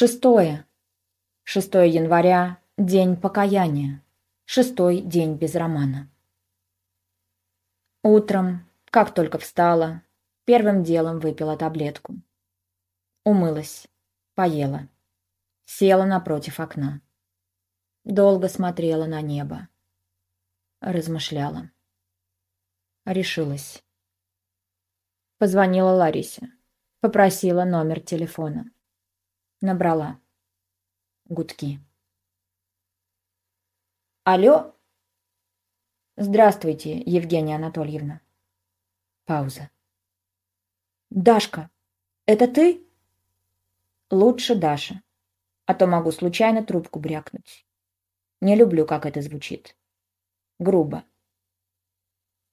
Шестое. Шестое января. День покаяния. Шестой день без романа. Утром, как только встала, первым делом выпила таблетку. Умылась, поела. Села напротив окна. Долго смотрела на небо. Размышляла. Решилась. Позвонила Ларисе. Попросила номер телефона. Набрала. Гудки. Алло? Здравствуйте, Евгения Анатольевна. Пауза. Дашка, это ты? Лучше Даша, а то могу случайно трубку брякнуть. Не люблю, как это звучит. Грубо.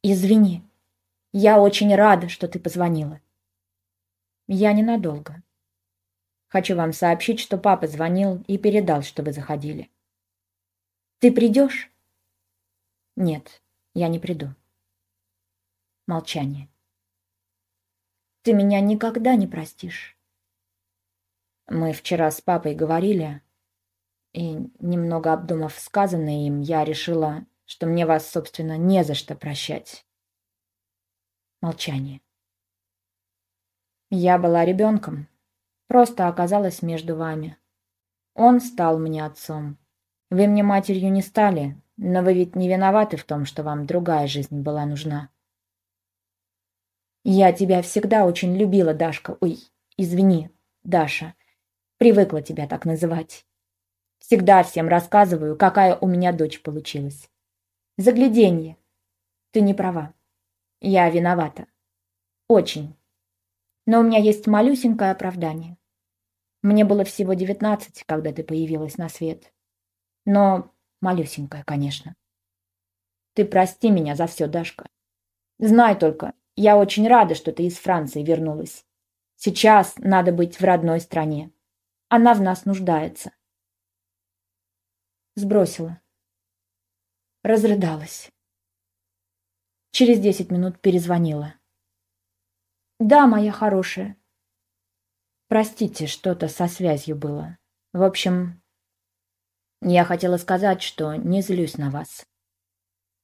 Извини, я очень рада, что ты позвонила. Я ненадолго. Хочу вам сообщить, что папа звонил и передал, что вы заходили. Ты придешь? Нет, я не приду. Молчание. Ты меня никогда не простишь. Мы вчера с папой говорили, и, немного обдумав сказанное им, я решила, что мне вас, собственно, не за что прощать. Молчание. Я была ребенком, Просто оказалась между вами. Он стал мне отцом. Вы мне матерью не стали, но вы ведь не виноваты в том, что вам другая жизнь была нужна. Я тебя всегда очень любила, Дашка. Ой, извини, Даша. Привыкла тебя так называть. Всегда всем рассказываю, какая у меня дочь получилась. Загляденье. Ты не права. Я виновата. Очень. Но у меня есть малюсенькое оправдание. Мне было всего девятнадцать, когда ты появилась на свет. Но малюсенькое, конечно. Ты прости меня за все, Дашка. Знай только, я очень рада, что ты из Франции вернулась. Сейчас надо быть в родной стране. Она в нас нуждается. Сбросила. Разрыдалась. Через десять минут перезвонила. «Да, моя хорошая». «Простите, что-то со связью было. В общем, я хотела сказать, что не злюсь на вас.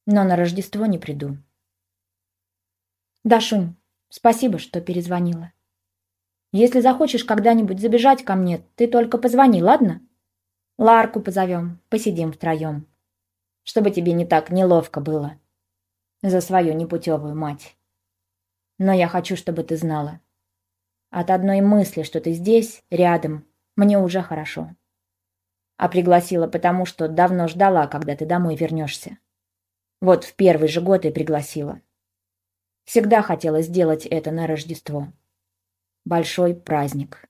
Но на Рождество не приду». «Дашунь, спасибо, что перезвонила. Если захочешь когда-нибудь забежать ко мне, ты только позвони, ладно? Ларку позовем, посидим втроем, чтобы тебе не так неловко было за свою непутевую мать». Но я хочу, чтобы ты знала. От одной мысли, что ты здесь, рядом, мне уже хорошо. А пригласила потому, что давно ждала, когда ты домой вернешься. Вот в первый же год и пригласила. Всегда хотела сделать это на Рождество. Большой праздник.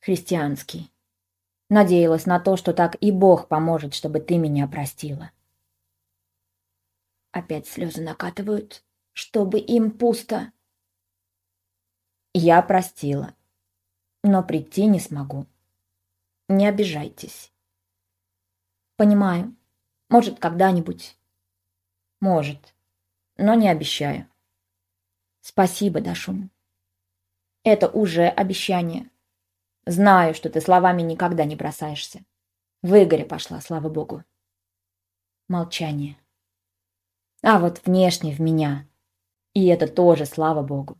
Христианский. Надеялась на то, что так и Бог поможет, чтобы ты меня простила. Опять слезы накатывают, чтобы им пусто. Я простила, но прийти не смогу. Не обижайтесь. Понимаю. Может, когда-нибудь. Может, но не обещаю. Спасибо, Дашун. Это уже обещание. Знаю, что ты словами никогда не бросаешься. В Игоря пошла, слава богу. Молчание. А вот внешне в меня. И это тоже, слава богу.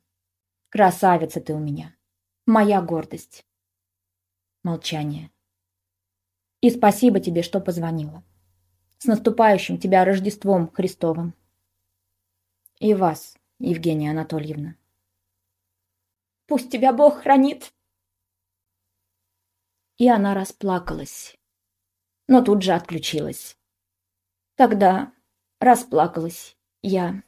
Красавица ты у меня. Моя гордость. Молчание. И спасибо тебе, что позвонила. С наступающим тебя Рождеством Христовым. И вас, Евгения Анатольевна. Пусть тебя Бог хранит. И она расплакалась, но тут же отключилась. Тогда расплакалась я.